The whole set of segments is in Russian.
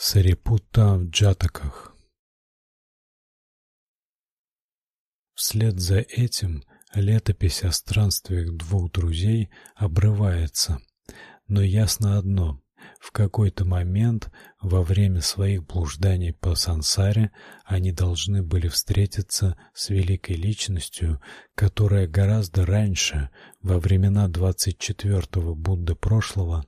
Сарипутта в Джатаках Вслед за этим летопись о странствиях двух друзей обрывается, но ясно одно: в какой-то момент во время своих блужданий по сансаре они должны были встретиться с великой личностью, которая гораздо раньше, во времена двадцать четвертого Будды прошлого,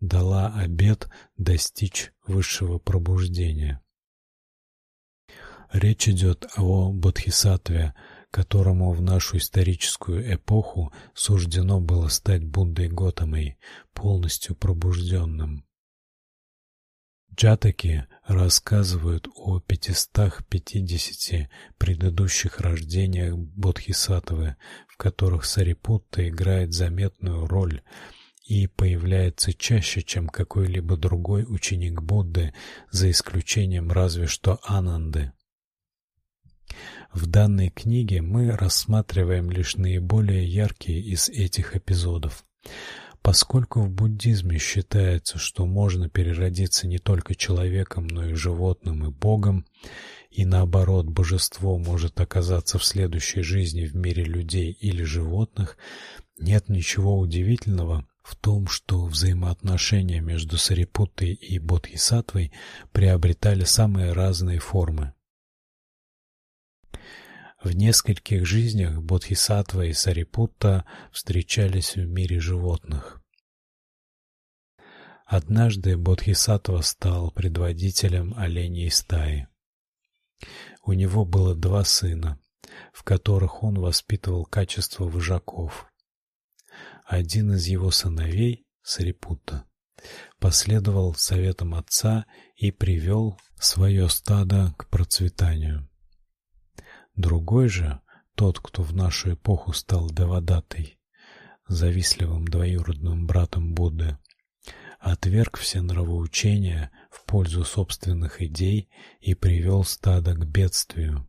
дала обет достичь высшего пробуждения. Речь идет о Бодхисаттве, которому в нашу историческую эпоху суждено было стать Буддой Готамой, полностью пробужденным. Джатаки рассказывают о 550 предыдущих рождениях Бодхисаттвы, в которых Сарипутта играет заметную роль и появляется чаще, чем какой-либо другой ученик Будды, за исключением разве что Ананды. В данной книге мы рассматриваем лишь наиболее яркие из этих эпизодов. Поскольку в буддизме считается, что можно переродиться не только человеком, но и животным и богом, и наоборот, божество может оказаться в следующей жизни в мире людей или животных, нет ничего удивительного в том, что взаимоотношения между Сарипуттой и Бодхисаттвой приобретали самые разные формы. В нескольких жизнях Бодхисаттва и Сарипутта встречались в мире животных. Однажды Бодхисаттва стал предводителем оленей стаи. У него было два сына, в которых он воспитывал качества вожаков один из его сыновей, Сарипутта, последовал советам отца и привел свое стадо к процветанию. Другой же, тот, кто в нашу эпоху стал Девадатой, завистливым двоюродным братом Будды, отверг все нравоучения в пользу собственных идей и привел стадо к бедствию.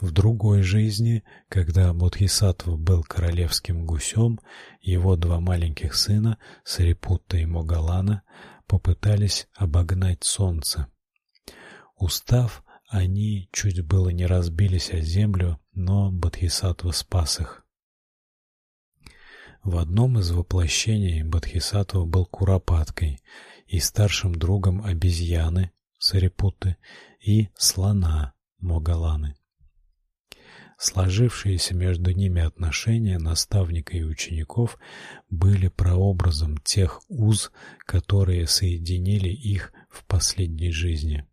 В другой жизни, когда Бодхисаттва был королевским гусем, его два маленьких сына, Сарипутта и Могалана, попытались обогнать солнце. Устав, они чуть было не разбились о землю, но Бодхисаттва спас их. В одном из воплощений Бодхисаттва был куропаткой и старшим другом обезьяны Сарипутты и слона Могаланы. Сложившиеся между ними отношения наставника и учеников были прообразом тех уз, которые соединили их в последней жизни.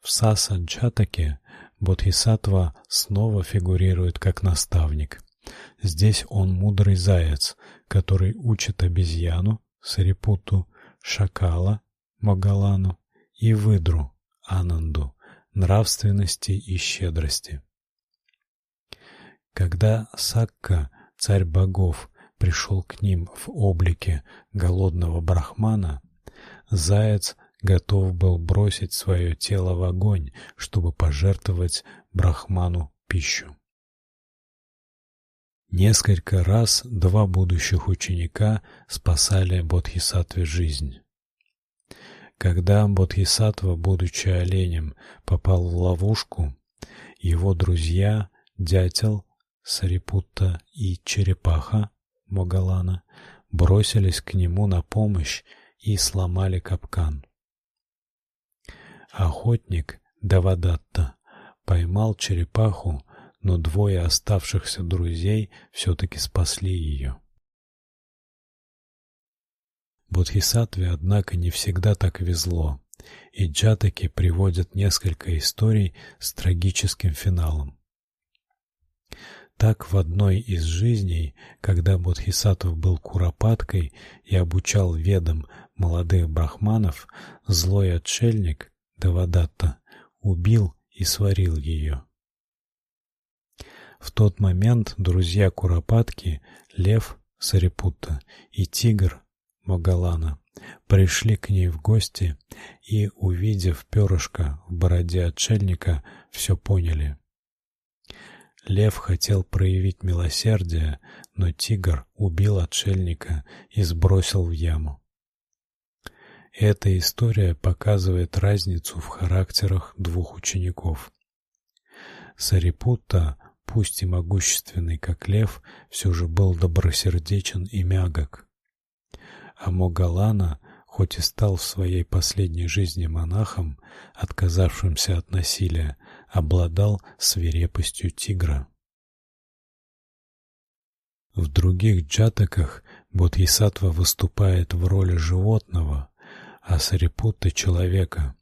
В Сасаджатаке Бодхисаттва снова фигурирует как наставник. Здесь он мудрый заяц, который учит обезьяну Сарипуту, шакала Магалану и выдру Ананду нравственности и щедрости. Когда Сакка, царь богов, пришел к ним в облике голодного брахмана, заяц готов был бросить свое тело в огонь, чтобы пожертвовать брахману пищу. Несколько раз два будущих ученика спасали Бодхисаттве жизнь. Когда Бодхисаттва, будучи оленем, попал в ловушку, его друзья, дятел Сарипутта и черепаха Могалана бросились к нему на помощь и сломали капкан. Охотник Давадатта поймал черепаху, но двое оставшихся друзей все таки спасли ее. Бодхисаттве, однако, не всегда так везло, и джатаки приводят несколько историй с трагическим финалом. Так в одной из жизней, когда Бодхисаттва был куропаткой и обучал ведам молодых брахманов, злой отшельник Девадатта убил и сварил ее. В тот момент друзья куропатки, лев Сарипутта и тигр Магалана пришли к ней в гости и, увидев перышко в бороде отшельника, все поняли. Лев хотел проявить милосердие, но тигр убил отшельника и сбросил в яму. Эта история показывает разницу в характерах двух учеников. Сарипутта, пусть и могущественный как лев, все же был добросердечен и мягок. А Могалана, хоть и стал в своей последней жизни монахом, отказавшимся от насилия, обладал свирепостью тигра. В других джатаках Бодхисаттва выступает в роли животного, а Сарипутта человека,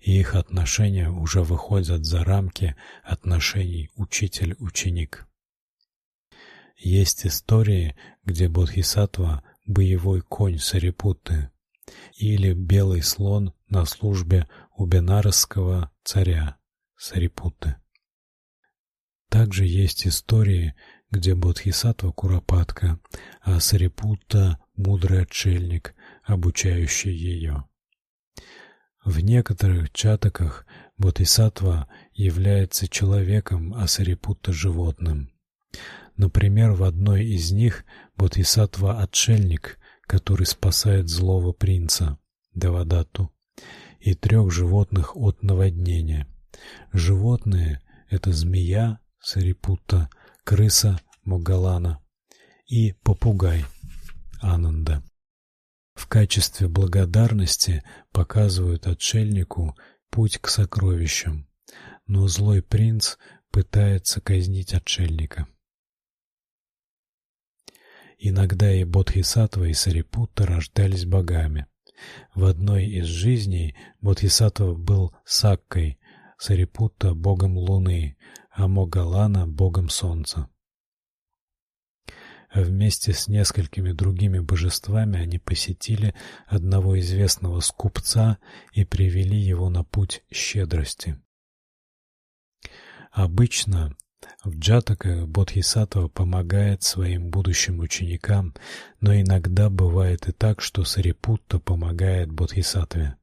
и их отношения уже выходят за рамки отношений учитель-ученик. Есть истории, где Бодхисаттва боевой конь Сарипутты или белый слон на службе у бенарского царя Сарипутты. Также есть истории, где Бодхисаттва Куропатка, а Сарипутта мудрый отшельник, обучающий ее. В некоторых чатаках Бодхисаттва является человеком, а Сарипутта животным. Например, в одной из них Бодхисаттва отшельник, который спасает злого принца Девадатту и трех животных от наводнения. Животные это змея Сарипутта, крыса Могалана и попугай Ананда. В качестве благодарности показывают отшельнику путь к сокровищам, но злой принц пытается казнить отшельника. Иногда и Бодхисаттва, и Сарипутта рождались богами. В одной из жизней Бодхисаттва был Саккой, Сарипутта богом луны, а Могалана богом солнца. Вместе с несколькими другими божествами они посетили одного известного скупца и привели его на путь щедрости. Обычно в джатаках Бодхисаттва помогает своим будущим ученикам, но иногда бывает и так, что Сарипутта помогает Бодхисаттве.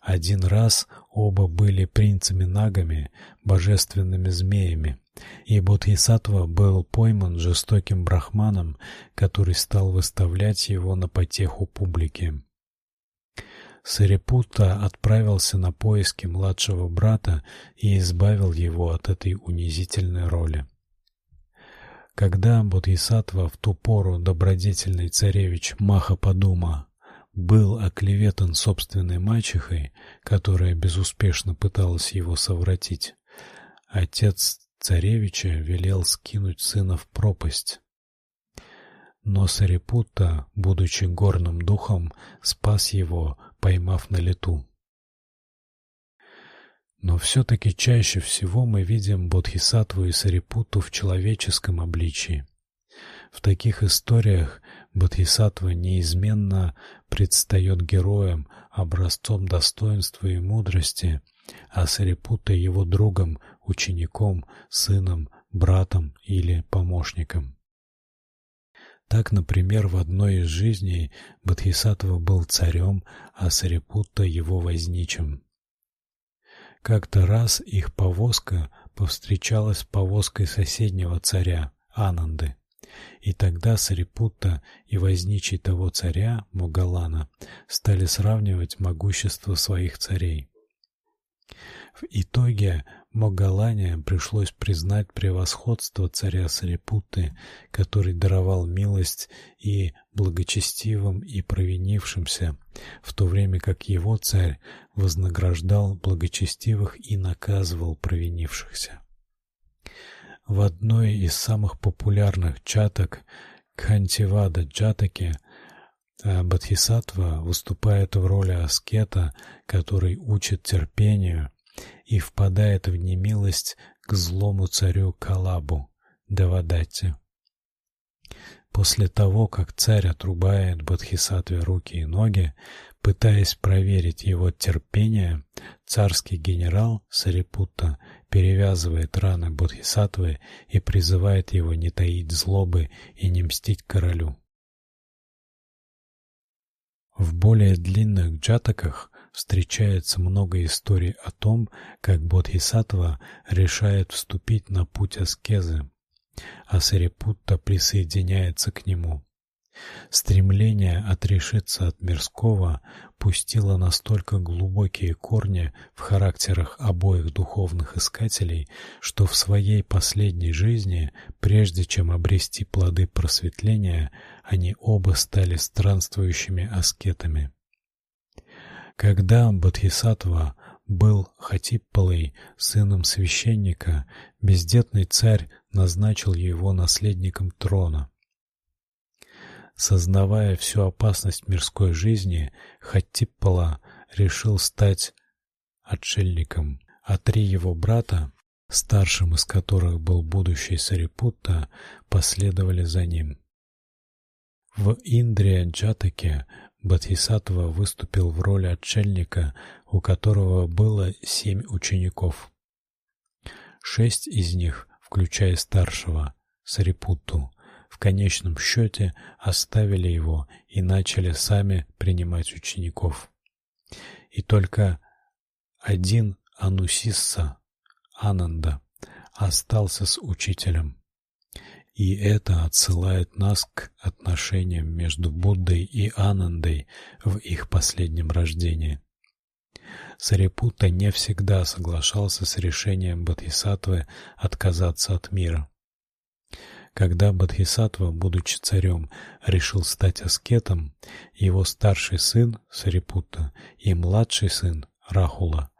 Один раз оба были принцами-нагами, божественными змеями, и Бодхисаттва был пойман жестоким брахманом, который стал выставлять его на потеху публике. Сарипутта отправился на поиски младшего брата и избавил его от этой унизительной роли. Когда Бодхисаттва в ту пору добродетельный царевич Махападума был оклеветан собственной мачехой, которая безуспешно пыталась его совратить, отец царевича велел скинуть сына в пропасть. Но Сарипутта, будучи горным духом, спас его, поймав на лету. Но все таки чаще всего мы видим Бодхисаттву и Сарипутту в человеческом обличии. В таких историях Бодхисаттва неизменно предстает героем, образцом достоинства и мудрости, а Сарипутта его другом, учеником, сыном, братом или помощником. Так, например, в одной из жизней Бодхисаттва был царем, а Сарипутта его возничим. Как-то раз их повозка повстречалась с повозкой соседнего царя Ананды. И тогда Сарипутта и возничий того царя Могалана стали сравнивать могущество своих царей. В итоге Могалане пришлось признать превосходство царя Сарипутты, который даровал милость и благочестивым, и провинившимся, в то время как его царь вознаграждал благочестивых и наказывал провинившихся. В одной из самых популярных чаток Кхантивада Джатаки э, Бодхисаттва выступает в роли аскета, который учит терпению и впадает в немилость к злому царю Калабу Девадатти. После того, как царь отрубает Бодхисаттве руки и ноги, пытаясь проверить его терпение, царский генерал Сарипутта перевязывает раны Бодхисаттвы и призывает его не таить злобы и не мстить королю. В более длинных джатаках встречается много историй о том, как Бодхисаттва решает вступить на путь аскезы, а Сарипутта присоединяется к нему. Стремление отрешиться от мирского пустило настолько глубокие корни в характерах обоих духовных искателей, что в своей последней жизни, прежде чем обрести плоды просветления, они оба стали странствующими аскетами. Когда Бодхисаттва был Хатиппалой, сыном священника, бездетный царь назначил его наследником трона. Сознавая всю опасность мирской жизни, Хаттиппала решил стать отшельником, а три его брата, старшим из которых был будущий Сарипутта, последовали за ним. В Индрия Джатаке Бодхисаттва выступил в роли отшельника, у которого было семь учеников. Шесть из них, включая старшего Сарипутту, в конечном счете оставили его и начали сами принимать учеников. И только один Анусисса Ананда остался с учителем. И это отсылает нас к отношениям между Буддой и Анандой в их последнем рождении. Сарипутта не всегда соглашался с решением Бодхисаттвы отказаться от мира. Когда Бодхисаттва, будучи царем, решил стать аскетом, его старший сын Сарипутта и младший сын Рахула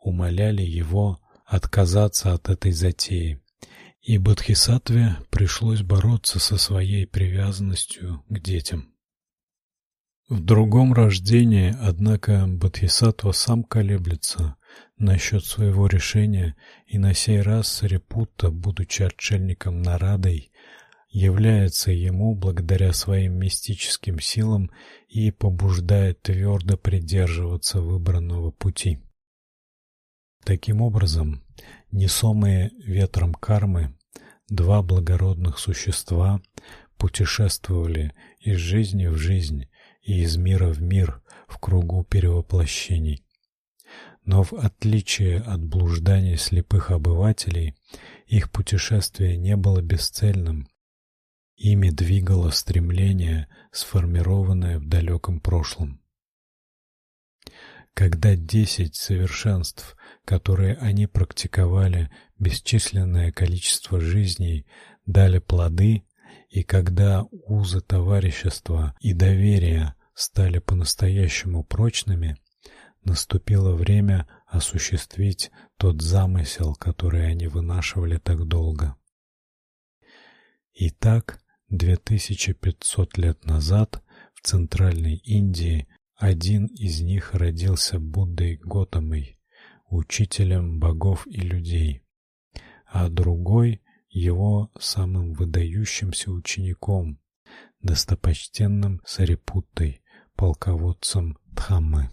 умоляли его отказаться от этой затеи и Бодхисаттве пришлось бороться со своей привязанностью к детям. В другом рождении, однако, Бодхисаттва сам колеблется насчет своего решения, и на сей раз Сарипутта, будучи отшельником Нарадой, является ему благодаря своим мистическим силам и побуждает твердо придерживаться выбранного пути. Таким образом, несомые ветром кармы Два благородных существа путешествовали из жизни в жизнь и из мира в мир в кругу перевоплощений. Но в отличие от блужданий слепых обывателей, их путешествие не было бесцельным. Ими двигало стремление, сформированное в далеком прошлом. Когда десять совершенств, которые они практиковали бесчисленное количество жизней, дали плоды, и когда узы товарищества и доверия стали по-настоящему прочными, наступило время осуществить тот замысел, который они вынашивали так долго. Итак, 2500 лет назад в Центральной Индии один из них родился Буддой Готамой, учителем богов и людей, а другой его самым выдающимся учеником, достопочтенным Сарипуттой, полководцем Дхаммы.